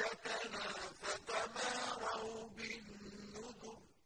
عَرْشَكَ